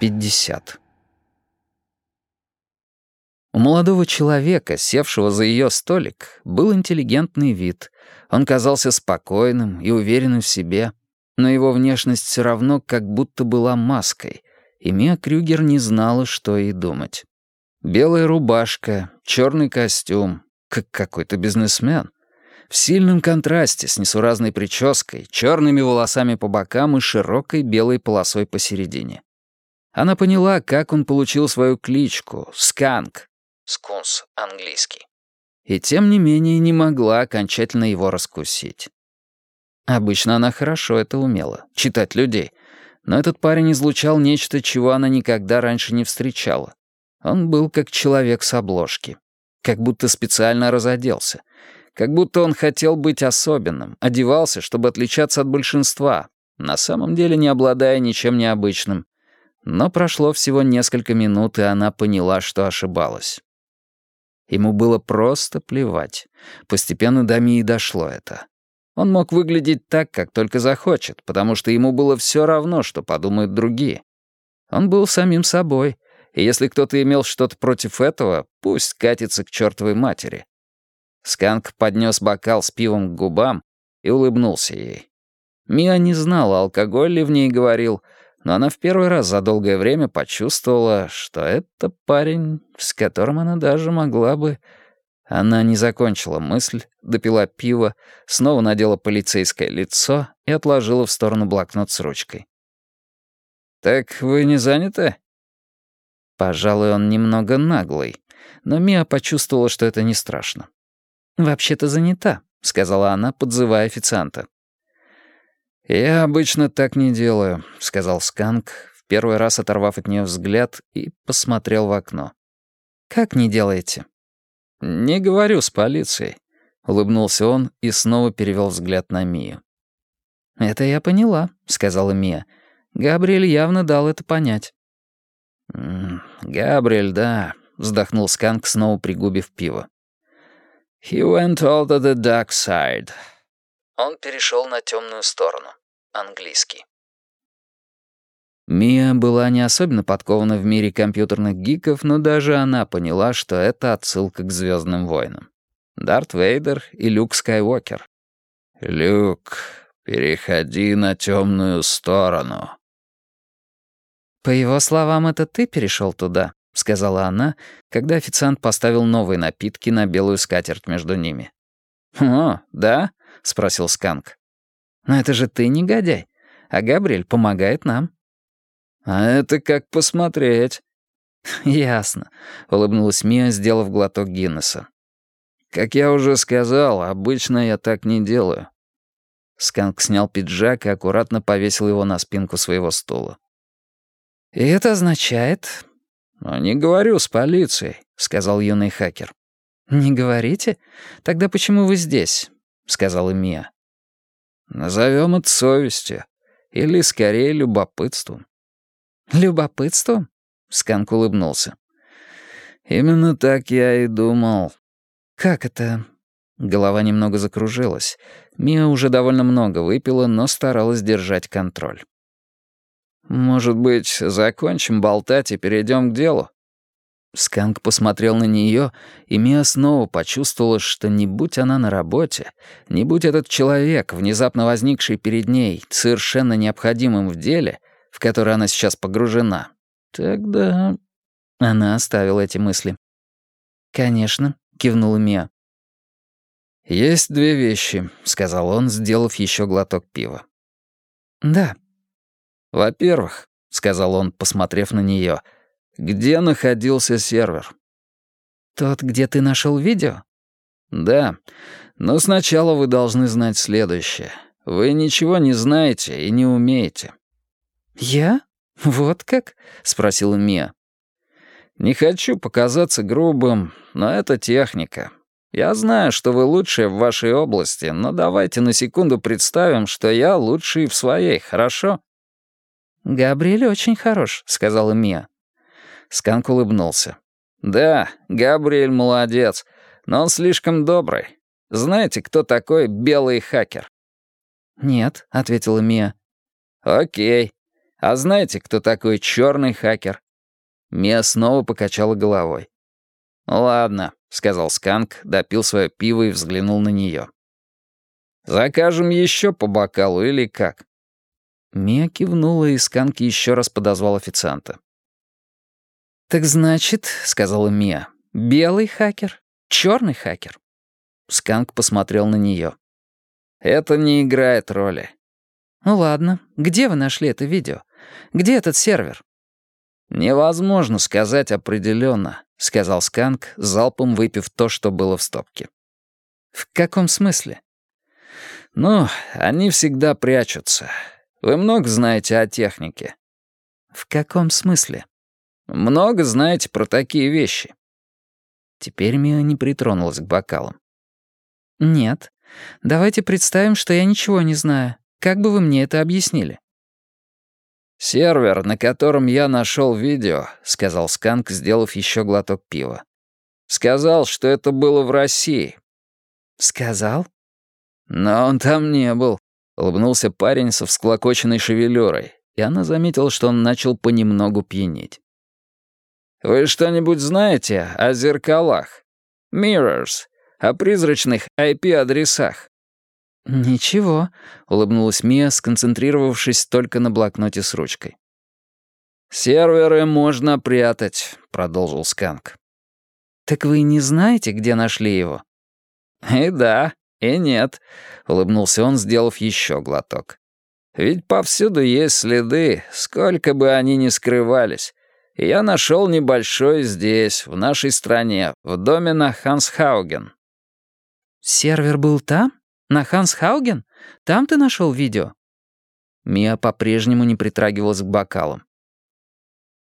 50. У молодого человека, севшего за ее столик, был интеллигентный вид. Он казался спокойным и уверенным в себе, но его внешность все равно как будто была маской, и Мия Крюгер не знала, что ей думать. Белая рубашка, черный костюм, как какой-то бизнесмен. В сильном контрасте с несуразной прической, черными волосами по бокам и широкой белой полосой посередине. Она поняла, как он получил свою кличку — Сканк. Скунс, английский. И тем не менее не могла окончательно его раскусить. Обычно она хорошо это умела — читать людей. Но этот парень излучал нечто, чего она никогда раньше не встречала. Он был как человек с обложки. Как будто специально разоделся. Как будто он хотел быть особенным, одевался, чтобы отличаться от большинства, на самом деле не обладая ничем необычным. Но прошло всего несколько минут, и она поняла, что ошибалась. Ему было просто плевать. Постепенно до Мии дошло это. Он мог выглядеть так, как только захочет, потому что ему было все равно, что подумают другие. Он был самим собой, и если кто-то имел что-то против этого, пусть катится к чертовой матери. Сканк поднес бокал с пивом к губам и улыбнулся ей. Мия не знала, алкоголь ли в ней говорил, но она в первый раз за долгое время почувствовала, что это парень, с которым она даже могла бы... Она не закончила мысль, допила пиво, снова надела полицейское лицо и отложила в сторону блокнот с ручкой. «Так вы не заняты?» Пожалуй, он немного наглый, но Мия почувствовала, что это не страшно. «Вообще-то занята», — сказала она, подзывая официанта. «Я обычно так не делаю», — сказал Сканк, в первый раз оторвав от нее взгляд и посмотрел в окно. «Как не делаете?» «Не говорю с полицией», — улыбнулся он и снова перевел взгляд на Мию. «Это я поняла», — сказала Мия. «Габриэль явно дал это понять». «Габриэль, да», — вздохнул Сканк, снова пригубив пиво. He went all to the dark side. Он перешел на темную сторону. Английский. Мия была не особенно подкована в мире компьютерных гиков, но даже она поняла, что это отсылка к «Звездным войнам». Дарт Вейдер и Люк Скайуокер. «Люк, переходи на темную сторону». По его словам, это ты перешел туда? — сказала она, когда официант поставил новые напитки на белую скатерть между ними. «О, да?» — спросил Сканк. «Но это же ты негодяй, а Габриэль помогает нам». «А это как посмотреть». «Ясно», — улыбнулась Мия, сделав глоток Гиннесса. «Как я уже сказал, обычно я так не делаю». Сканк снял пиджак и аккуратно повесил его на спинку своего стула. «И это означает, «Но не говорю с полицией», — сказал юный хакер. «Не говорите? Тогда почему вы здесь?» — сказала Мия. «Назовем это совестью. Или, скорее, любопытством». «Любопытством?» — Сканк улыбнулся. «Именно так я и думал». «Как это?» Голова немного закружилась. Мия уже довольно много выпила, но старалась держать контроль. «Может быть, закончим болтать и перейдем к делу?» Сканк посмотрел на нее, и Мия снова почувствовала, что не будь она на работе, не будь этот человек, внезапно возникший перед ней, совершенно необходимым в деле, в которое она сейчас погружена, тогда... Она оставила эти мысли. «Конечно», — кивнула Мия. «Есть две вещи», — сказал он, сделав еще глоток пива. «Да», «Во-первых», — сказал он, посмотрев на нее, — «где находился сервер?» «Тот, где ты нашел видео?» «Да, но сначала вы должны знать следующее. Вы ничего не знаете и не умеете». «Я? Вот как?» — спросила Мия. «Не хочу показаться грубым, но это техника. Я знаю, что вы лучшие в вашей области, но давайте на секунду представим, что я лучший в своей, хорошо?» «Габриэль очень хорош», — сказала Мия. Сканк улыбнулся. «Да, Габриэль молодец, но он слишком добрый. Знаете, кто такой белый хакер?» «Нет», — ответила Мия. «Окей. А знаете, кто такой черный хакер?» Мия снова покачала головой. «Ладно», — сказал Сканк, допил свое пиво и взглянул на нее. «Закажем еще по бокалу или как?» Мия кивнула, и Сканк еще раз подозвал официанта. «Так значит», — сказала Мия, — «белый хакер, черный хакер». Сканк посмотрел на нее. «Это не играет роли». «Ну ладно, где вы нашли это видео? Где этот сервер?» «Невозможно сказать определенно», — сказал Сканк, залпом выпив то, что было в стопке. «В каком смысле?» «Ну, они всегда прячутся. Вы много знаете о технике?» «В каком смысле?» «Много знаете про такие вещи». Теперь Мия не притронулась к бокалам. «Нет. Давайте представим, что я ничего не знаю. Как бы вы мне это объяснили?» «Сервер, на котором я нашел видео», — сказал Сканк, сделав еще глоток пива. «Сказал, что это было в России». «Сказал?» «Но он там не был», — улыбнулся парень со всклокоченной шевелюрой, и она заметила, что он начал понемногу пьянеть. «Вы что-нибудь знаете о зеркалах? Mirrors, о призрачных IP-адресах?» «Ничего», — улыбнулась Мия, сконцентрировавшись только на блокноте с ручкой. «Серверы можно прятать», — продолжил Сканк. «Так вы не знаете, где нашли его?» «И да, и нет», — улыбнулся он, сделав еще глоток. «Ведь повсюду есть следы, сколько бы они ни скрывались. И я нашел небольшой здесь, в нашей стране, в доме на Хансхауген». «Сервер был там?» «На Хансхауген? Там ты нашел видео?» Мия по-прежнему не притрагивалась к бокалам.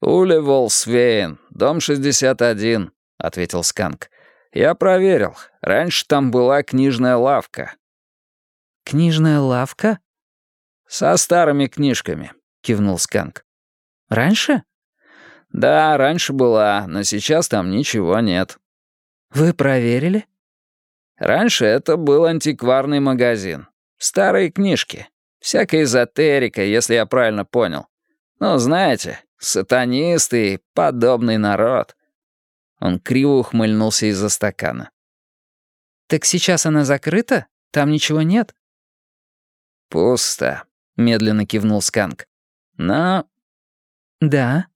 «Уле Волсвейн, дом 61», — ответил Сканк. «Я проверил. Раньше там была книжная лавка». «Книжная лавка?» «Со старыми книжками», — кивнул Сканк. «Раньше?» «Да, раньше была, но сейчас там ничего нет». «Вы проверили?» Раньше это был антикварный магазин. Старые книжки. Всякая эзотерика, если я правильно понял. Ну, знаете, сатанисты и подобный народ». Он криво ухмыльнулся из-за стакана. «Так сейчас она закрыта? Там ничего нет?» «Пусто», — медленно кивнул Сканк. «Но...» «Да?»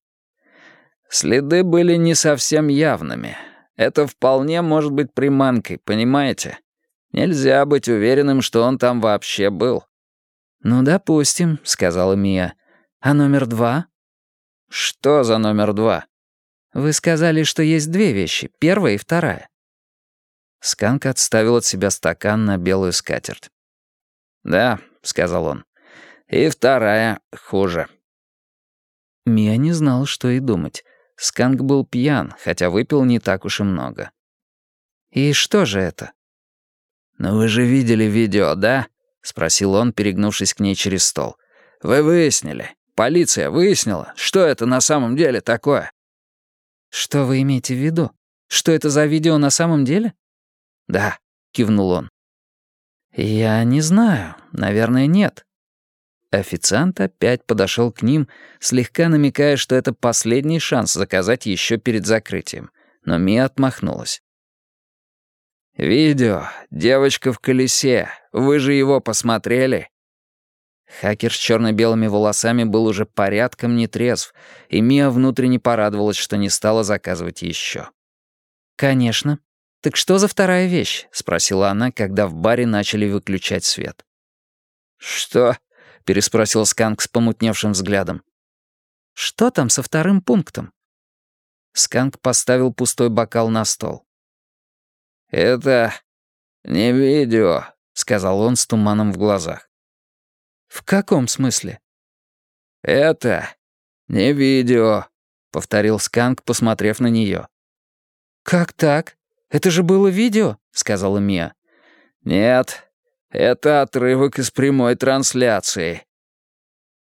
Следы были не совсем явными. Это вполне может быть приманкой, понимаете? Нельзя быть уверенным, что он там вообще был». «Ну, допустим», — сказала Мия. «А номер два?» «Что за номер два?» «Вы сказали, что есть две вещи, первая и вторая». Сканк отставил от себя стакан на белую скатерть. «Да», — сказал он, — «и вторая хуже». Мия не знала, что и думать. Сканк был пьян, хотя выпил не так уж и много. «И что же это?» «Ну вы же видели видео, да?» — спросил он, перегнувшись к ней через стол. «Вы выяснили. Полиция выяснила, что это на самом деле такое». «Что вы имеете в виду? Что это за видео на самом деле?» «Да», — кивнул он. «Я не знаю. Наверное, нет. Официант опять подошел к ним, слегка намекая, что это последний шанс заказать еще перед закрытием. Но Мия отмахнулась. «Видео. Девочка в колесе. Вы же его посмотрели?» Хакер с черно-белыми волосами был уже порядком нетрезв, и Мия внутренне порадовалась, что не стала заказывать еще. «Конечно. Так что за вторая вещь?» — спросила она, когда в баре начали выключать свет. «Что?» — переспросил Сканк с помутневшим взглядом. «Что там со вторым пунктом?» Сканк поставил пустой бокал на стол. «Это не видео», — сказал он с туманом в глазах. «В каком смысле?» «Это не видео», — повторил Сканк, посмотрев на нее. «Как так? Это же было видео», — сказала Мия. «Нет, это отрывок из прямой трансляции».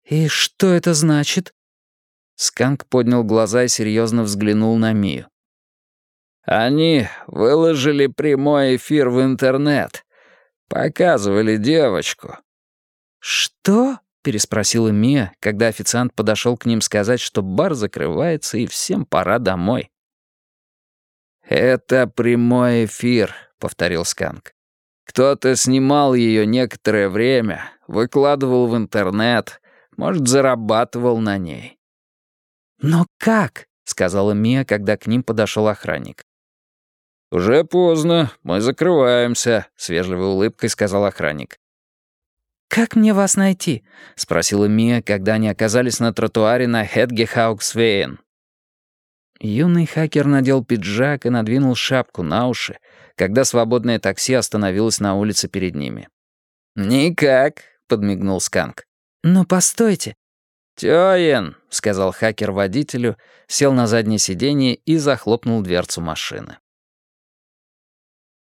«И что это значит?» Сканк поднял глаза и серьезно взглянул на Мию. «Они выложили прямой эфир в интернет. Показывали девочку». «Что?» — переспросила Мия, когда официант подошел к ним сказать, что бар закрывается и всем пора домой. «Это прямой эфир», — повторил Сканк. «Кто-то снимал ее некоторое время, выкладывал в интернет, может, зарабатывал на ней». «Но как?» — сказала Мия, когда к ним подошел охранник. «Уже поздно, мы закрываемся», — с вежливой улыбкой сказал охранник. «Как мне вас найти?» — спросила Мия, когда они оказались на тротуаре на Хедгехауксвейен. Юный хакер надел пиджак и надвинул шапку на уши, когда свободное такси остановилось на улице перед ними. «Никак», — подмигнул Сканк. «Но постойте». «Тёен», — сказал хакер водителю, сел на заднее сиденье и захлопнул дверцу машины.